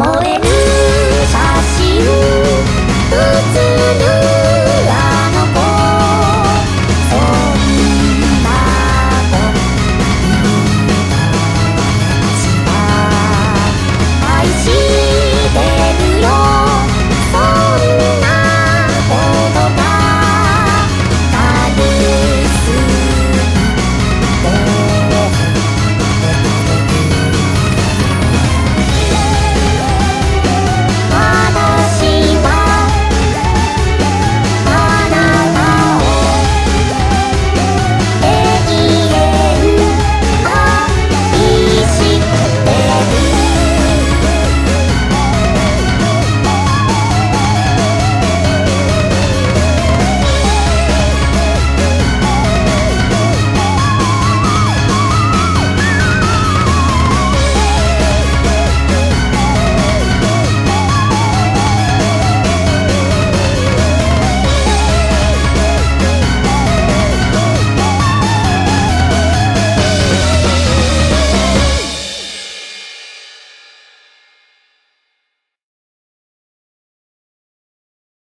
燃える